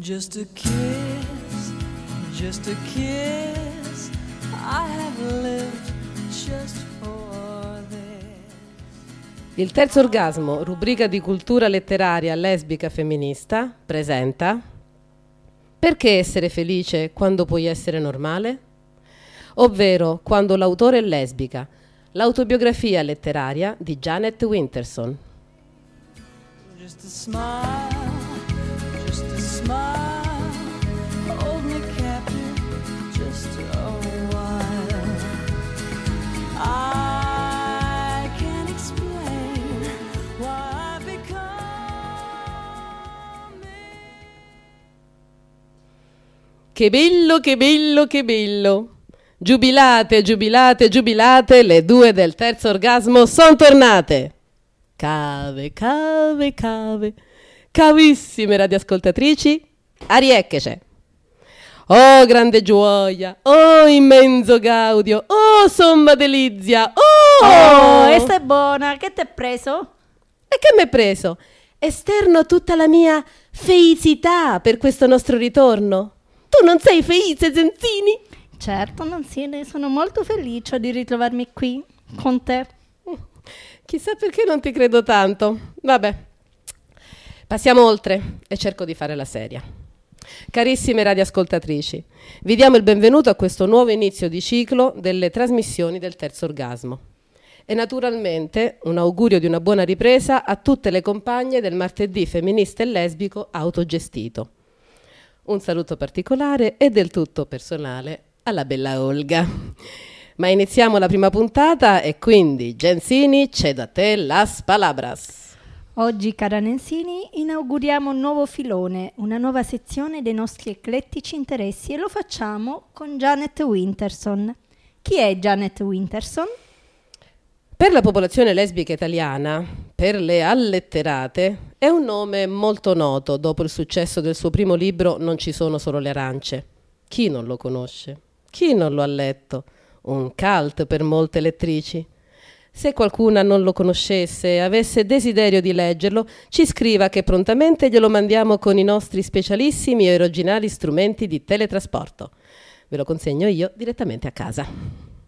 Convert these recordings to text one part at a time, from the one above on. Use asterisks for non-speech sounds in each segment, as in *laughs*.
Just a kiss, just a kiss. I have lived just for this. Il terzo orgasmo, rubrica di cultura letteraria lesbica femminista, presenta Perché essere felice quando puoi essere normale? Ovvero quando l'autore è lesbica, l'autobiografia letteraria di Janet Winterson. Just a smile, smile. Che bello, che bello, che bello! Giubilate, giubilate, giubilate, le due del terzo orgasmo sono tornate! Cave, cave, cave, cavissime radioascoltatrici, ariecchece! Oh, grande gioia! Oh, immenso gaudio! Oh, somma delizia! Oh! Oh, e stai buona, che ti hai preso? E che mi hai preso? Esterno tutta la mia feicità per questo nostro ritorno. Tu non sei felice, Zenzini? Certo, Nanzini, sono molto felice di ritrovarmi qui con te. Chissà perché non ti credo tanto. Vabbè, passiamo oltre e cerco di fare la seria. Carissime radioascoltatrici, vi diamo il benvenuto a questo nuovo inizio di ciclo delle trasmissioni del terzo orgasmo. E naturalmente un augurio di una buona ripresa a tutte le compagne del martedì femminista e lesbico autogestito. Un saluto particolare e del tutto personale alla bella Olga. Ma iniziamo la prima puntata e quindi, Gensini, cedo a te las palabras. Oggi, cara Nensini, inauguriamo un nuovo filone, una nuova sezione dei nostri eclettici interessi e lo facciamo con Janet Winterson. Chi è Janet Winterson? Per la popolazione lesbica italiana, per le alletterate, è un nome molto noto dopo il successo del suo primo libro Non ci sono solo le arance. Chi non lo conosce? Chi non lo ha letto? Un cult per molte lettrici. Se qualcuna non lo conoscesse e avesse desiderio di leggerlo, ci scriva che prontamente glielo mandiamo con i nostri specialissimi e originali strumenti di teletrasporto. Ve lo consegno io direttamente a casa.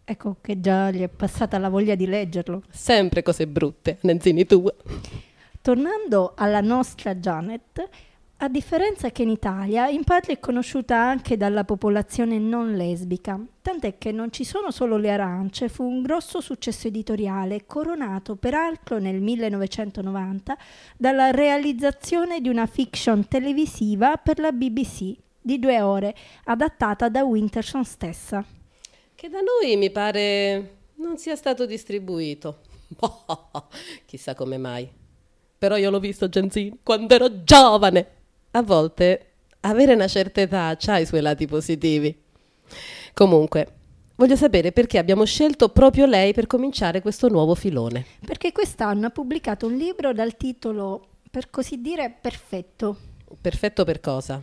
Ecco che già gli è passata la voglia di leggerlo. Sempre cose brutte, Nenzini tu. Tornando alla nostra Janet, a differenza che in Italia, in patria è conosciuta anche dalla popolazione non lesbica, tant'è che Non ci sono solo le arance fu un grosso successo editoriale, coronato peraltro nel 1990 dalla realizzazione di una fiction televisiva per la BBC di due ore, adattata da Winterson stessa. Che da noi mi pare non sia stato distribuito. *laughs* Chissà come mai. Però io l'ho visto, Genzini, quando ero giovane. A volte avere una certa età ha i suoi lati positivi. Comunque, voglio sapere perché abbiamo scelto proprio lei per cominciare questo nuovo filone. Perché quest'anno ha pubblicato un libro dal titolo, per così dire, perfetto. Perfetto per cosa?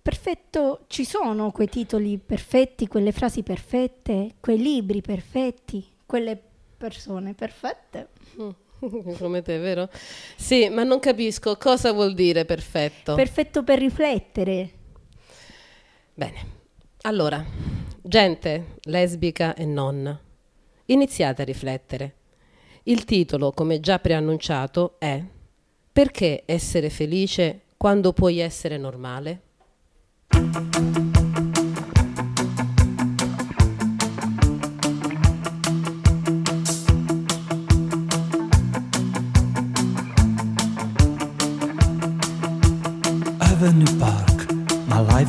Perfetto, ci sono quei titoli perfetti, quelle frasi perfette, quei libri perfetti, quelle persone perfette. *laughs* Come te, vero? Sì, ma non capisco cosa vuol dire perfetto. Perfetto per riflettere. Bene, allora, gente lesbica e non, iniziate a riflettere. Il titolo, come già preannunciato, è Perché essere felice quando puoi essere normale?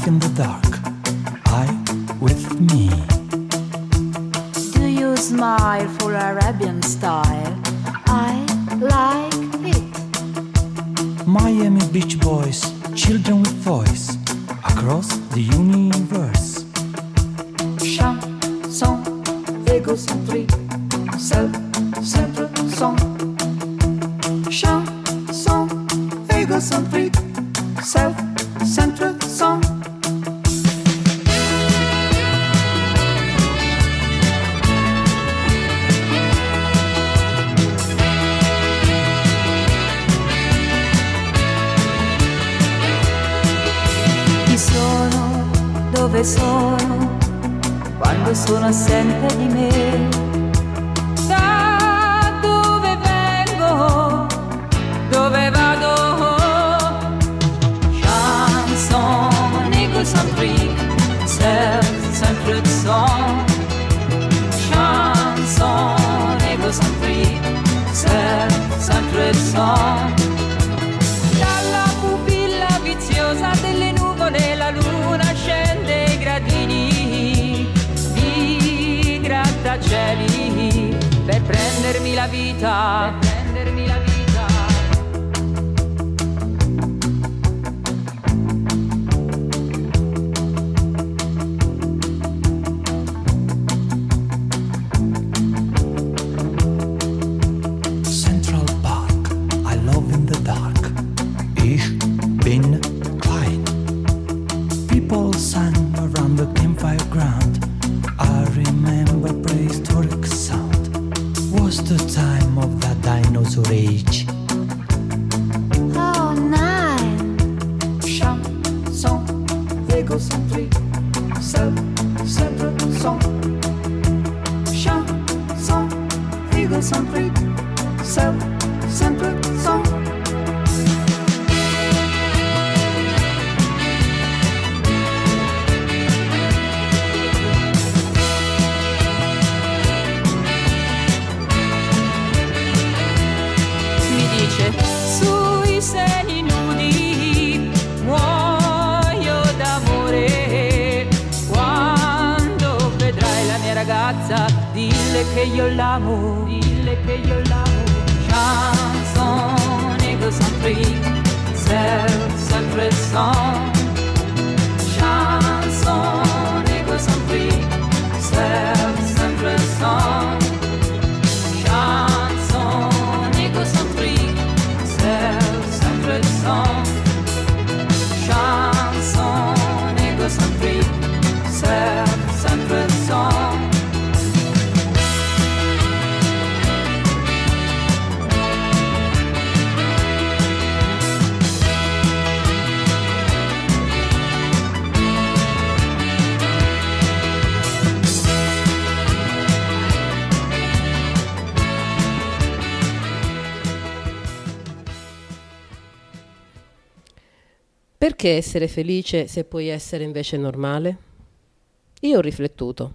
In the dark. I with me. Do you smile for Arabian style? I like it. Miami Beach Boys, children with voice across the universe. Perché essere felice se puoi essere invece normale? Io ho riflettuto.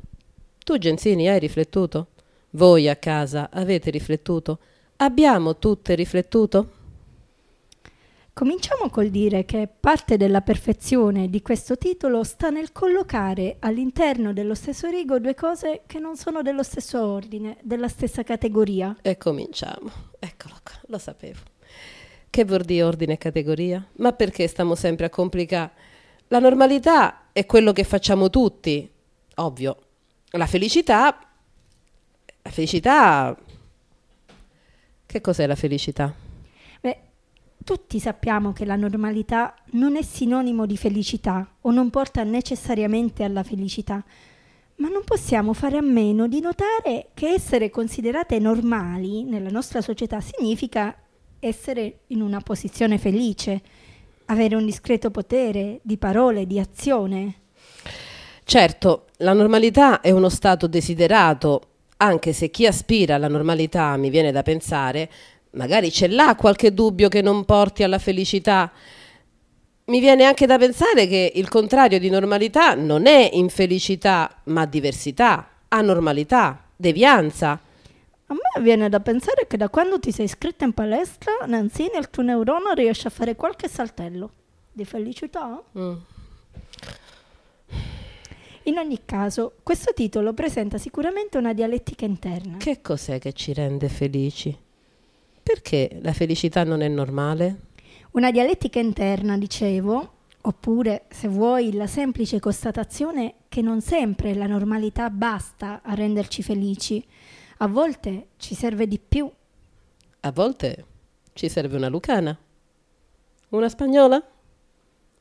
Tu, Genzini, hai riflettuto? Voi a casa avete riflettuto? Abbiamo tutte riflettuto? Cominciamo col dire che parte della perfezione di questo titolo sta nel collocare all'interno dello stesso rigo due cose che non sono dello stesso ordine, della stessa categoria. E cominciamo. Eccolo qua, lo sapevo. Che vuol dire ordine e categoria? Ma perché stiamo sempre a complicare? La normalità è quello che facciamo tutti, ovvio. La felicità... La felicità... Che cos'è la felicità? Beh, tutti sappiamo che la normalità non è sinonimo di felicità o non porta necessariamente alla felicità, ma non possiamo fare a meno di notare che essere considerate normali nella nostra società significa essere in una posizione felice, avere un discreto potere di parole, di azione. Certo, la normalità è uno stato desiderato, anche se chi aspira alla normalità, mi viene da pensare, magari ce l'ha qualche dubbio che non porti alla felicità. Mi viene anche da pensare che il contrario di normalità non è infelicità, ma diversità, anormalità, devianza. A me viene da pensare che da quando ti sei iscritta in palestra, Nanzini, il tuo neurone riesce a fare qualche saltello. Di felicità? Mm. In ogni caso, questo titolo presenta sicuramente una dialettica interna. Che cos'è che ci rende felici? Perché la felicità non è normale? Una dialettica interna, dicevo, oppure, se vuoi, la semplice constatazione che non sempre la normalità basta a renderci felici. A volte ci serve di più. A volte ci serve una lucana, una spagnola,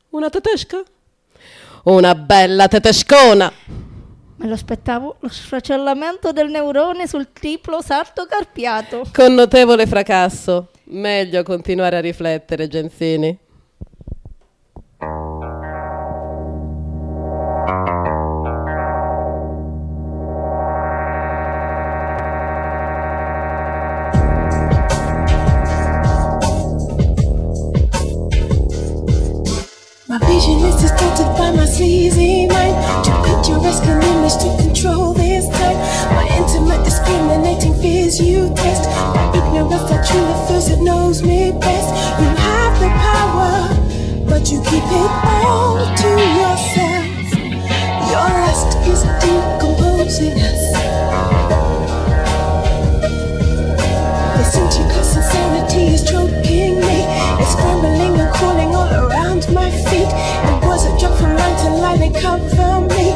una tedesca, una bella tedescona. Me lo aspettavo lo sfracellamento del neurone sul triplo salto carpiato. Con notevole fracasso. Meglio continuare a riflettere, Genzini. An image to control this time. My intimate, discriminating fears you test. My ignorance that truly feels it knows me best. You have the power, but you keep it all to yourself. Your lust is decomposing us. Intricate sincerity is choking me. It's scrambling and crawling all around my feet. It was a drop from line to line, they cover me.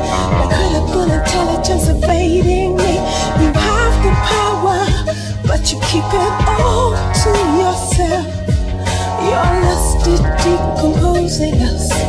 Intelligence evading me. You have the power, but you keep it all to yourself. Your lust is decomposing us.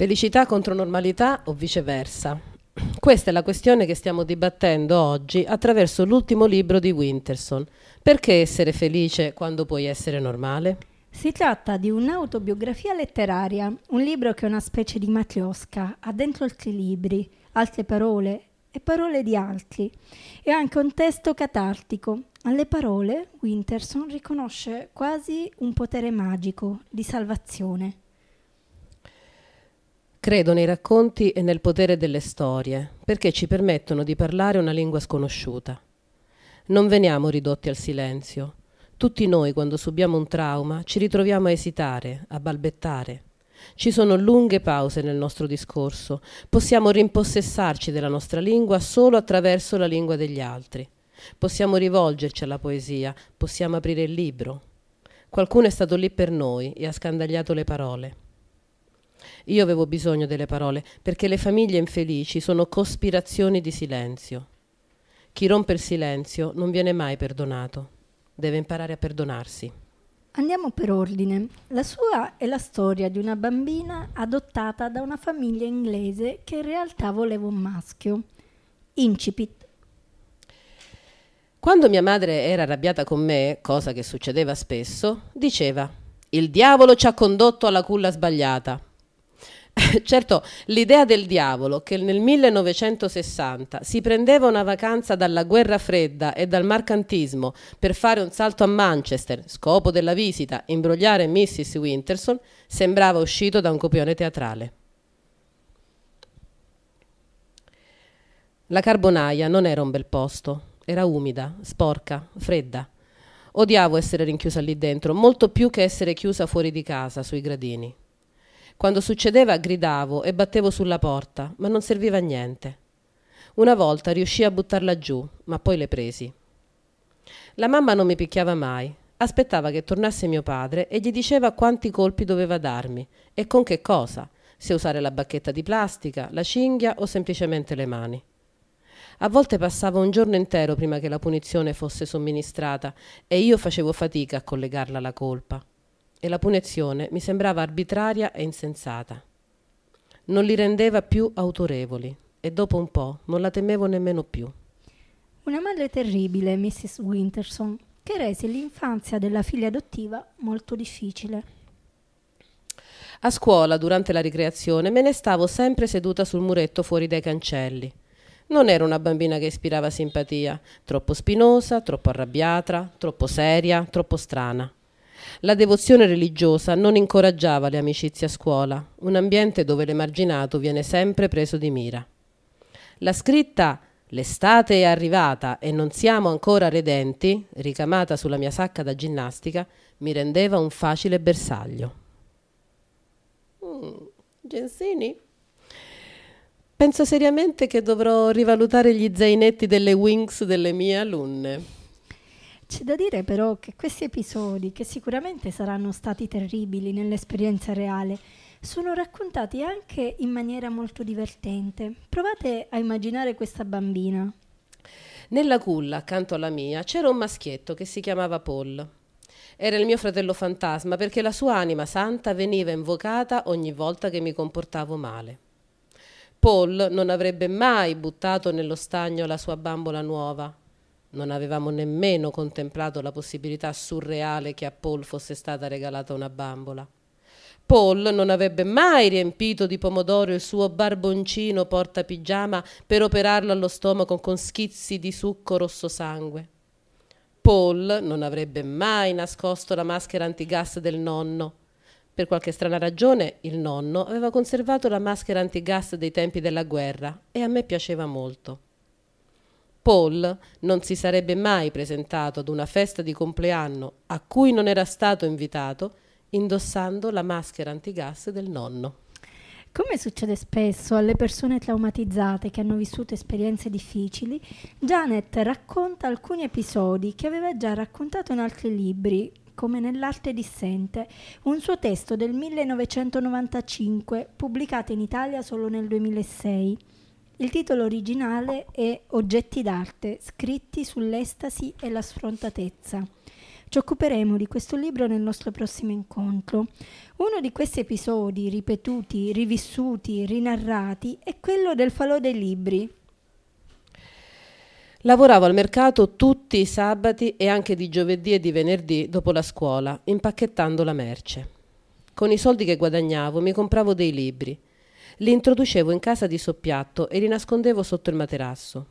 Felicità contro normalità o viceversa? Questa è la questione che stiamo dibattendo oggi attraverso l'ultimo libro di Winterson. Perché essere felice quando puoi essere normale? Si tratta di un'autobiografia letteraria, un libro che è una specie di matriosca, ha dentro altri libri, altre parole e parole di altri. È anche un testo catartico. Alle parole Winterson riconosce quasi un potere magico di salvazione. Credo nei racconti e nel potere delle storie, perché ci permettono di parlare una lingua sconosciuta. Non veniamo ridotti al silenzio. Tutti noi, quando subiamo un trauma, ci ritroviamo a esitare, a balbettare. Ci sono lunghe pause nel nostro discorso. Possiamo rimpossessarci della nostra lingua solo attraverso la lingua degli altri. Possiamo rivolgerci alla poesia, possiamo aprire il libro. Qualcuno è stato lì per noi e ha scandagliato le parole. Io avevo bisogno delle parole perché le famiglie infelici sono cospirazioni di silenzio. Chi rompe il silenzio non viene mai perdonato, deve imparare a perdonarsi. Andiamo per ordine. La sua è la storia di una bambina adottata da una famiglia inglese che in realtà voleva un maschio. Incipit. Quando mia madre era arrabbiata con me, cosa che succedeva spesso, diceva: Il diavolo ci ha condotto alla culla sbagliata. *laughs* certo, l'idea del diavolo che nel 1960 si prendeva una vacanza dalla guerra fredda e dal mercantismo per fare un salto a Manchester, scopo della visita, imbrogliare Mrs. Winterson, sembrava uscito da un copione teatrale. La carbonaia non era un bel posto, era umida, sporca, fredda. Odiavo essere rinchiusa lì dentro, molto più che essere chiusa fuori di casa, sui gradini. Quando succedeva gridavo e battevo sulla porta, ma non serviva a niente. Una volta riuscii a buttarla giù, ma poi le presi. La mamma non mi picchiava mai, aspettava che tornasse mio padre e gli diceva quanti colpi doveva darmi e con che cosa, se usare la bacchetta di plastica, la cinghia o semplicemente le mani. A volte passava un giorno intero prima che la punizione fosse somministrata e io facevo fatica a collegarla alla colpa. E la punizione mi sembrava arbitraria e insensata. Non li rendeva più autorevoli e dopo un po' non la temevo nemmeno più. Una madre terribile, Mrs. Winterson, che rese l'infanzia della figlia adottiva molto difficile. A scuola, durante la ricreazione, me ne stavo sempre seduta sul muretto fuori dai cancelli. Non ero una bambina che ispirava simpatia, troppo spinosa, troppo arrabbiata, troppo seria, troppo strana. La devozione religiosa non incoraggiava le amicizie a scuola, un ambiente dove l'emarginato viene sempre preso di mira. La scritta L'estate è arrivata e non siamo ancora redenti, ricamata sulla mia sacca da ginnastica, mi rendeva un facile bersaglio. Mm, Gensini? Penso seriamente che dovrò rivalutare gli zainetti delle Wings delle mie alunne. C'è da dire però che questi episodi, che sicuramente saranno stati terribili nell'esperienza reale, sono raccontati anche in maniera molto divertente. Provate a immaginare questa bambina. Nella culla, accanto alla mia, c'era un maschietto che si chiamava Paul. Era il mio fratello fantasma perché la sua anima santa veniva invocata ogni volta che mi comportavo male. Paul non avrebbe mai buttato nello stagno la sua bambola nuova. Non avevamo nemmeno contemplato la possibilità surreale che a Paul fosse stata regalata una bambola. Paul non avrebbe mai riempito di pomodoro il suo barboncino porta pigiama per operarlo allo stomaco con schizzi di succo rosso sangue. Paul non avrebbe mai nascosto la maschera antigas del nonno. Per qualche strana ragione il nonno aveva conservato la maschera antigas dei tempi della guerra e a me piaceva molto. Paul non si sarebbe mai presentato ad una festa di compleanno a cui non era stato invitato indossando la maschera antigas del nonno. Come succede spesso alle persone traumatizzate che hanno vissuto esperienze difficili, Janet racconta alcuni episodi che aveva già raccontato in altri libri, come Nell'arte dissente, un suo testo del 1995 pubblicato in Italia solo nel 2006. Il titolo originale è Oggetti d'arte, scritti sull'estasi e la sfrontatezza. Ci occuperemo di questo libro nel nostro prossimo incontro. Uno di questi episodi, ripetuti, rivissuti, rinarrati, è quello del falò dei libri. Lavoravo al mercato tutti i sabati e anche di giovedì e di venerdì dopo la scuola, impacchettando la merce. Con i soldi che guadagnavo mi compravo dei libri. Li introducevo in casa di soppiatto e li nascondevo sotto il materasso.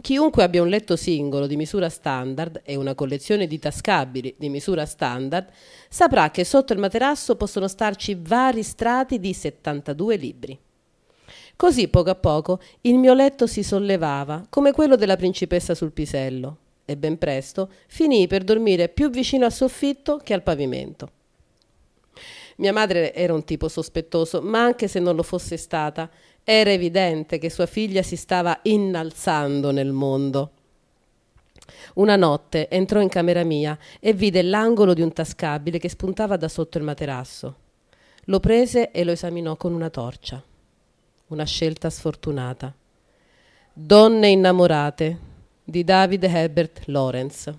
Chiunque abbia un letto singolo di misura standard e una collezione di tascabili di misura standard saprà che sotto il materasso possono starci vari strati di 72 libri. Così poco a poco il mio letto si sollevava come quello della principessa sul pisello e ben presto finii per dormire più vicino al soffitto che al pavimento. Mia madre era un tipo sospettoso, ma anche se non lo fosse stata, era evidente che sua figlia si stava innalzando nel mondo. Una notte entrò in camera mia e vide l'angolo di un tascabile che spuntava da sotto il materasso. Lo prese e lo esaminò con una torcia. Una scelta sfortunata. Donne innamorate di David Herbert Lawrence.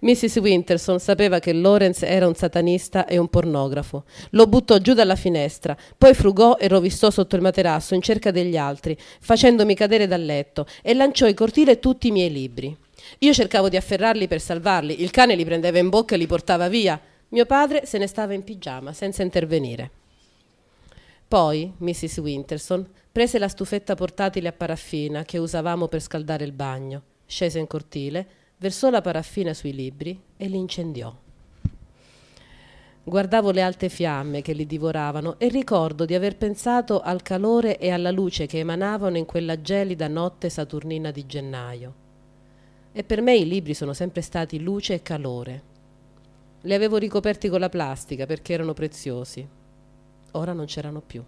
Mrs. Winterson sapeva che Lawrence era un satanista e un pornografo. Lo buttò giù dalla finestra, poi frugò e rovistò sotto il materasso in cerca degli altri, facendomi cadere dal letto, e lanciò in cortile tutti i miei libri. Io cercavo di afferrarli per salvarli, il cane li prendeva in bocca e li portava via. Mio padre se ne stava in pigiama, senza intervenire. Poi Mrs. Winterson prese la stufetta portatile a paraffina che usavamo per scaldare il bagno, scese in cortile, versò la paraffina sui libri e li incendiò. Guardavo le alte fiamme che li divoravano e ricordo di aver pensato al calore e alla luce che emanavano in quella gelida notte saturnina di gennaio. E per me i libri sono sempre stati luce e calore. Li avevo ricoperti con la plastica perché erano preziosi. Ora non c'erano più.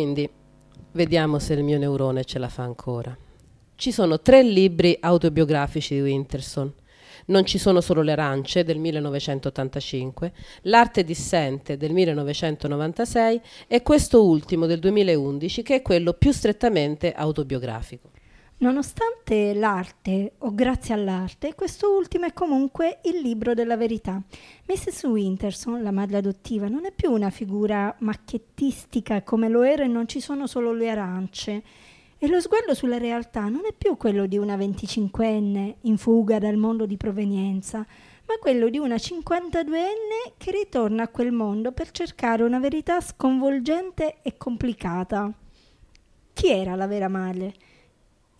Quindi, Vediamo se il mio neurone ce la fa ancora. Ci sono tre libri autobiografici di Winterson. Non ci sono solo le arance del 1985, L'arte dissente del 1996 e questo ultimo del 2011 che è quello più strettamente autobiografico. Nonostante l'arte, o grazie all'arte, questo ultimo è comunque il libro della verità. Mrs. Winterson, la madre adottiva, non è più una figura macchettistica come lo era e non ci sono solo le arance. E lo sguardo sulla realtà non è più quello di una 25enne in fuga dal mondo di provenienza, ma quello di una 52enne che ritorna a quel mondo per cercare una verità sconvolgente e complicata. Chi era la vera madre?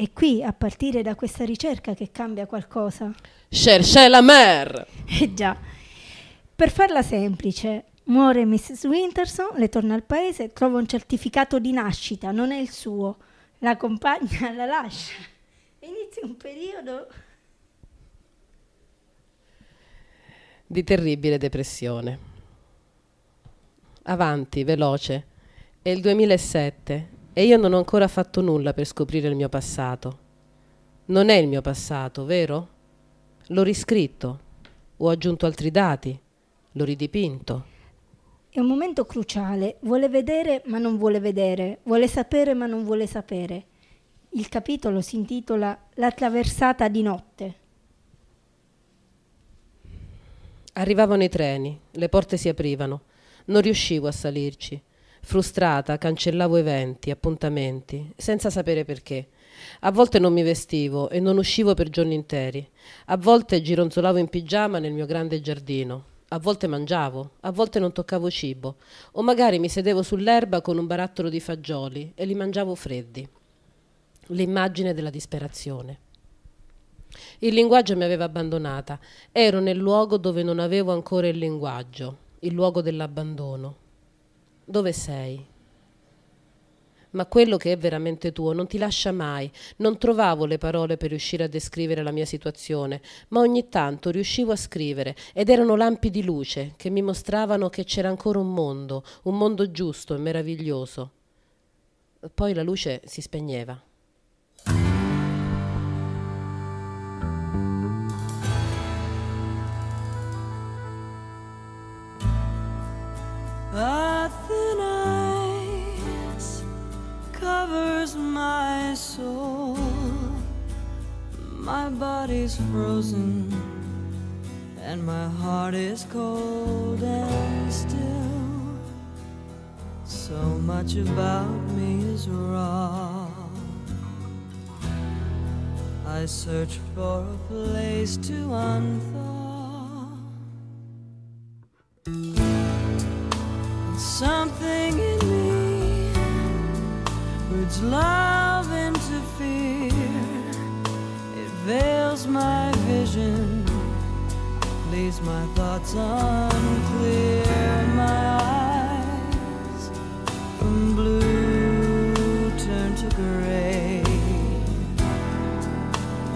È qui, a partire da questa ricerca, che cambia qualcosa. Cherchez la mer! Eh già. Per farla semplice, muore Mrs. Winterson, le torna al paese, trova un certificato di nascita, non è il suo. La compagna la lascia. Inizia un periodo di terribile depressione. Avanti, veloce. È il 2007 e io non ho ancora fatto nulla per scoprire il mio passato. Non è il mio passato, vero? L'ho riscritto, ho aggiunto altri dati, l'ho ridipinto. È un momento cruciale, vuole vedere ma non vuole vedere, vuole sapere ma non vuole sapere. Il capitolo si intitola La traversata di notte. Arrivavano i treni, le porte si aprivano. Non riuscivo a salirci. Frustrata, cancellavo eventi, appuntamenti, senza sapere perché. A volte non mi vestivo e non uscivo per giorni interi. A volte gironzolavo in pigiama nel mio grande giardino. A volte mangiavo, a volte non toccavo cibo, o magari mi sedevo sull'erba con un barattolo di fagioli e li mangiavo freddi. L'immagine della disperazione. Il linguaggio mi aveva abbandonata. Ero nel luogo dove non avevo ancora il linguaggio, il luogo dell'abbandono. Dove sei? Ma quello che è veramente tuo non ti lascia mai. Non trovavo le parole per riuscire a descrivere la mia situazione, ma ogni tanto riuscivo a scrivere ed erano lampi di luce che mi mostravano che c'era ancora un mondo, un mondo giusto e meraviglioso. Poi la luce si spegneva. Soul. My body's frozen, and my heart is cold and still. So much about me is raw. I search for a place to unthaw. Something in me roots love leaves my thoughts unclear. My eyes from blue turn to gray,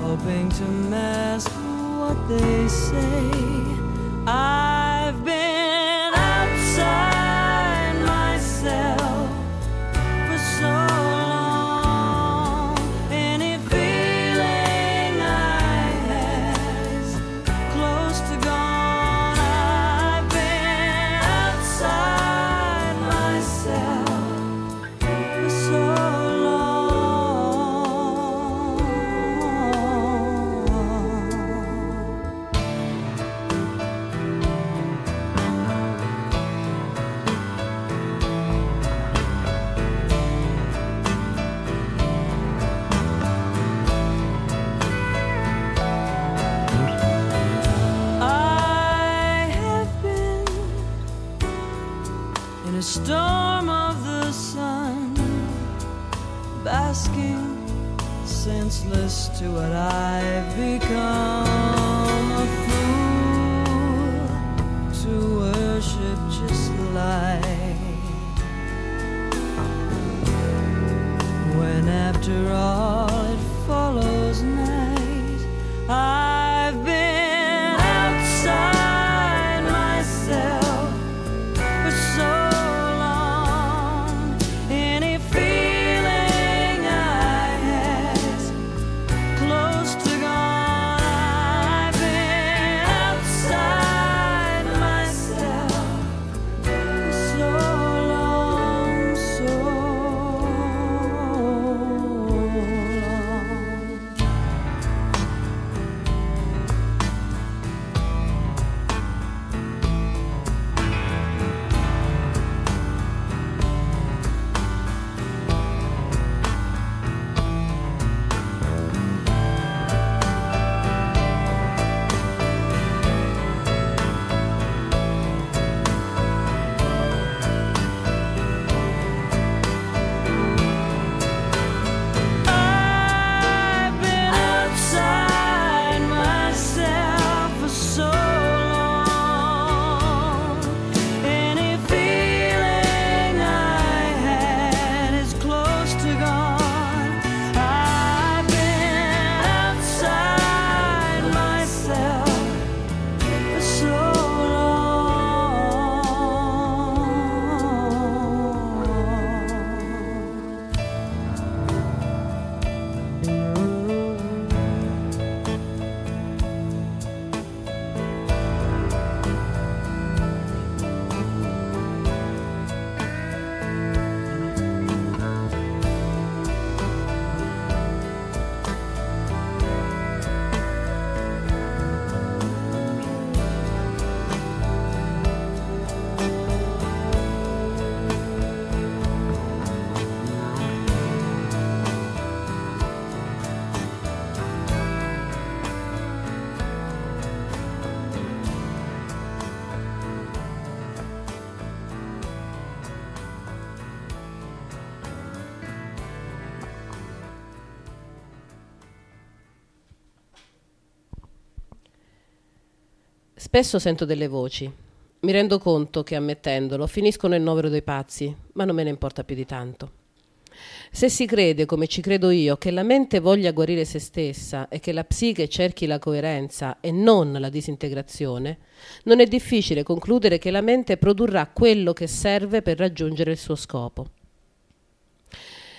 hoping to mask what they say. Basking senseless to what I've become. A fool to worship just like when after all Spesso sento delle voci. Mi rendo conto che, ammettendolo, finiscono nel novero dei pazzi, ma non me ne importa più di tanto. Se si crede, come ci credo io, che la mente voglia guarire se stessa e che la psiche cerchi la coerenza e non la disintegrazione, non è difficile concludere che la mente produrrà quello che serve per raggiungere il suo scopo.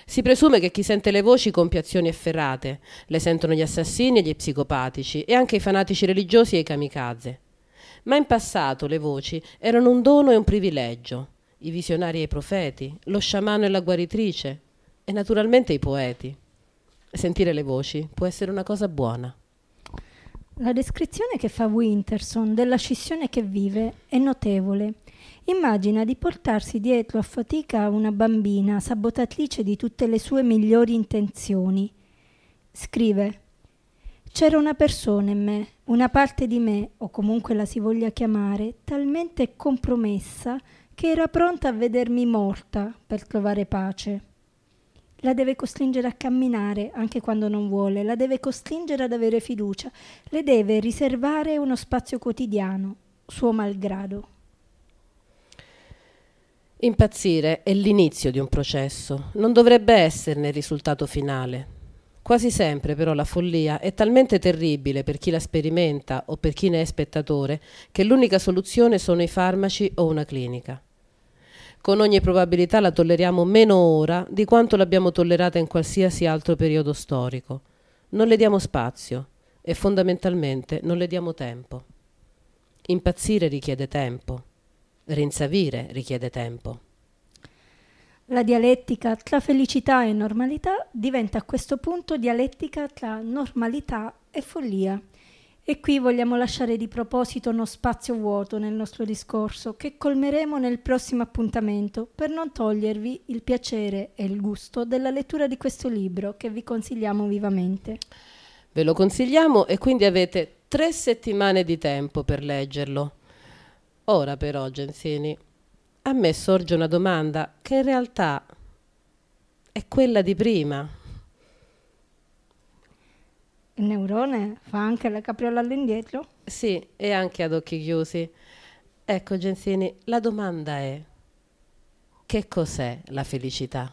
Si presume che chi sente le voci compia azioni efferrate, le sentono gli assassini e gli psicopatici e anche i fanatici religiosi e i kamikaze. Ma in passato le voci erano un dono e un privilegio, i visionari e i profeti, lo sciamano e la guaritrice e naturalmente i poeti. Sentire le voci può essere una cosa buona. La descrizione che fa Winterson della scissione che vive è notevole. Immagina di portarsi dietro a fatica una bambina sabotatrice di tutte le sue migliori intenzioni. Scrive: C'era una persona in me, una parte di me, o comunque la si voglia chiamare, talmente compromessa che era pronta a vedermi morta per trovare pace. La deve costringere a camminare anche quando non vuole, la deve costringere ad avere fiducia, le deve riservare uno spazio quotidiano, suo malgrado. Impazzire è l'inizio di un processo, non dovrebbe esserne il risultato finale. Quasi sempre però la follia è talmente terribile per chi la sperimenta o per chi ne è spettatore che l'unica soluzione sono i farmaci o una clinica. Con ogni probabilità la tolleriamo meno ora di quanto l'abbiamo tollerata in qualsiasi altro periodo storico. Non le diamo spazio e fondamentalmente non le diamo tempo. Impazzire richiede tempo. Rinsavire richiede tempo. La dialettica tra felicità e normalità diventa a questo punto dialettica tra normalità e follia. E qui vogliamo lasciare di proposito uno spazio vuoto nel nostro discorso che colmeremo nel prossimo appuntamento per non togliervi il piacere e il gusto della lettura di questo libro che vi consigliamo vivamente. Ve lo consigliamo e quindi avete tre settimane di tempo per leggerlo. Ora però, Gensini, a me sorge una domanda che in realtà è quella di prima. Il neurone fa anche la capriola all'indietro? Sì, e anche ad occhi chiusi. Ecco, Gensini, la domanda è: che cos'è la felicità?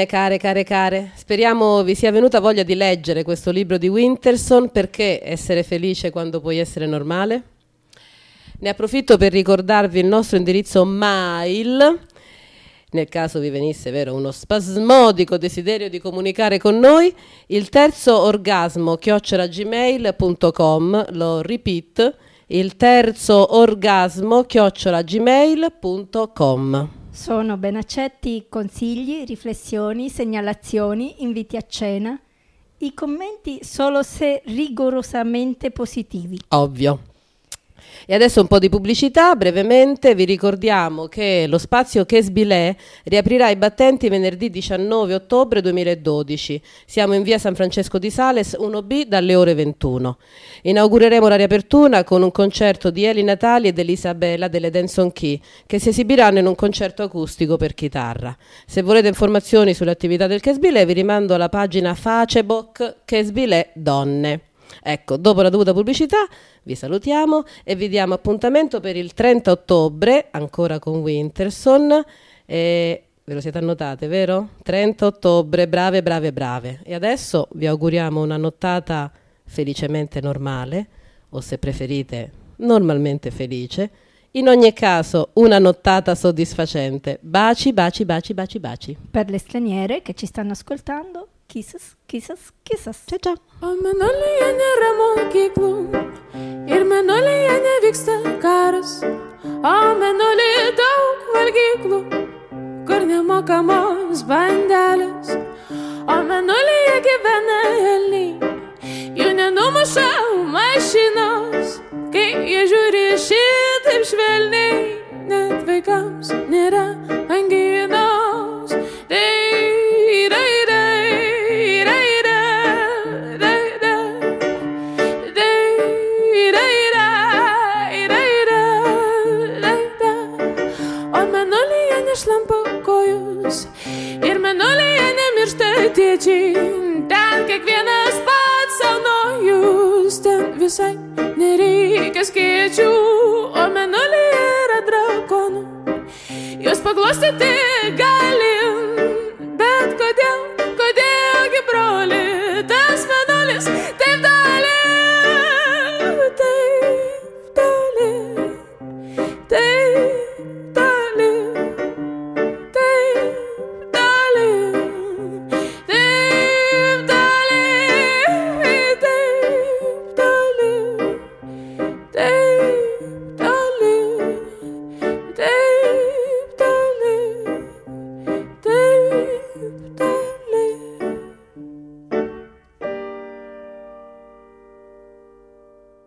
Bene, care, care, care, speriamo vi sia venuta voglia di leggere questo libro di Winterson, perché essere felice quando puoi essere normale? Ne approfitto per ricordarvi il nostro indirizzo mail, nel caso vi venisse vero uno spasmodico desiderio di comunicare con noi, il terzo orgasmo chiocciolagmail.com, lo repeat, il terzo orgasmo chiocciolagmail.com. Sono ben accetti consigli, riflessioni, segnalazioni, inviti a cena. I commenti solo se rigorosamente positivi. Ovvio. E adesso un po' di pubblicità, brevemente vi ricordiamo che lo spazio Chesbilè riaprirà i battenti venerdì 19 ottobre 2012. Siamo in via San Francesco di Sales 1B dalle ore 21. Inaugureremo la riapertura con un concerto di Eli Natali ed Elisabella delle Denson Key che si esibiranno in un concerto acustico per chitarra. Se volete informazioni sulle attività del Chesbilè vi rimando alla pagina Facebook Chesbilè Donne. Ecco, dopo la dovuta pubblicità vi salutiamo e vi diamo appuntamento per il 30 ottobre, ancora con Winterson. E ve lo siete annotate, vero? 30 ottobre, brave, brave, brave. E adesso vi auguriamo una nottata felicemente normale, o se preferite, normalmente felice. In ogni caso, una nottata soddisfacente. Baci, baci, baci, baci, baci. Per le straniere che ci stanno ascoltando, kisses, kisses, kisses. Ciao ciao. O mėnulyje nėra mokyklų ir mėnulyje nevyksta karas, o mėnulyje daug valgyklų, kur nemokamos bandelės, o mėnulyje gyvena elniai, jų nenumuša mašinos, kai jie žiūri šitaip švelniai, net vaikams nėra anginos.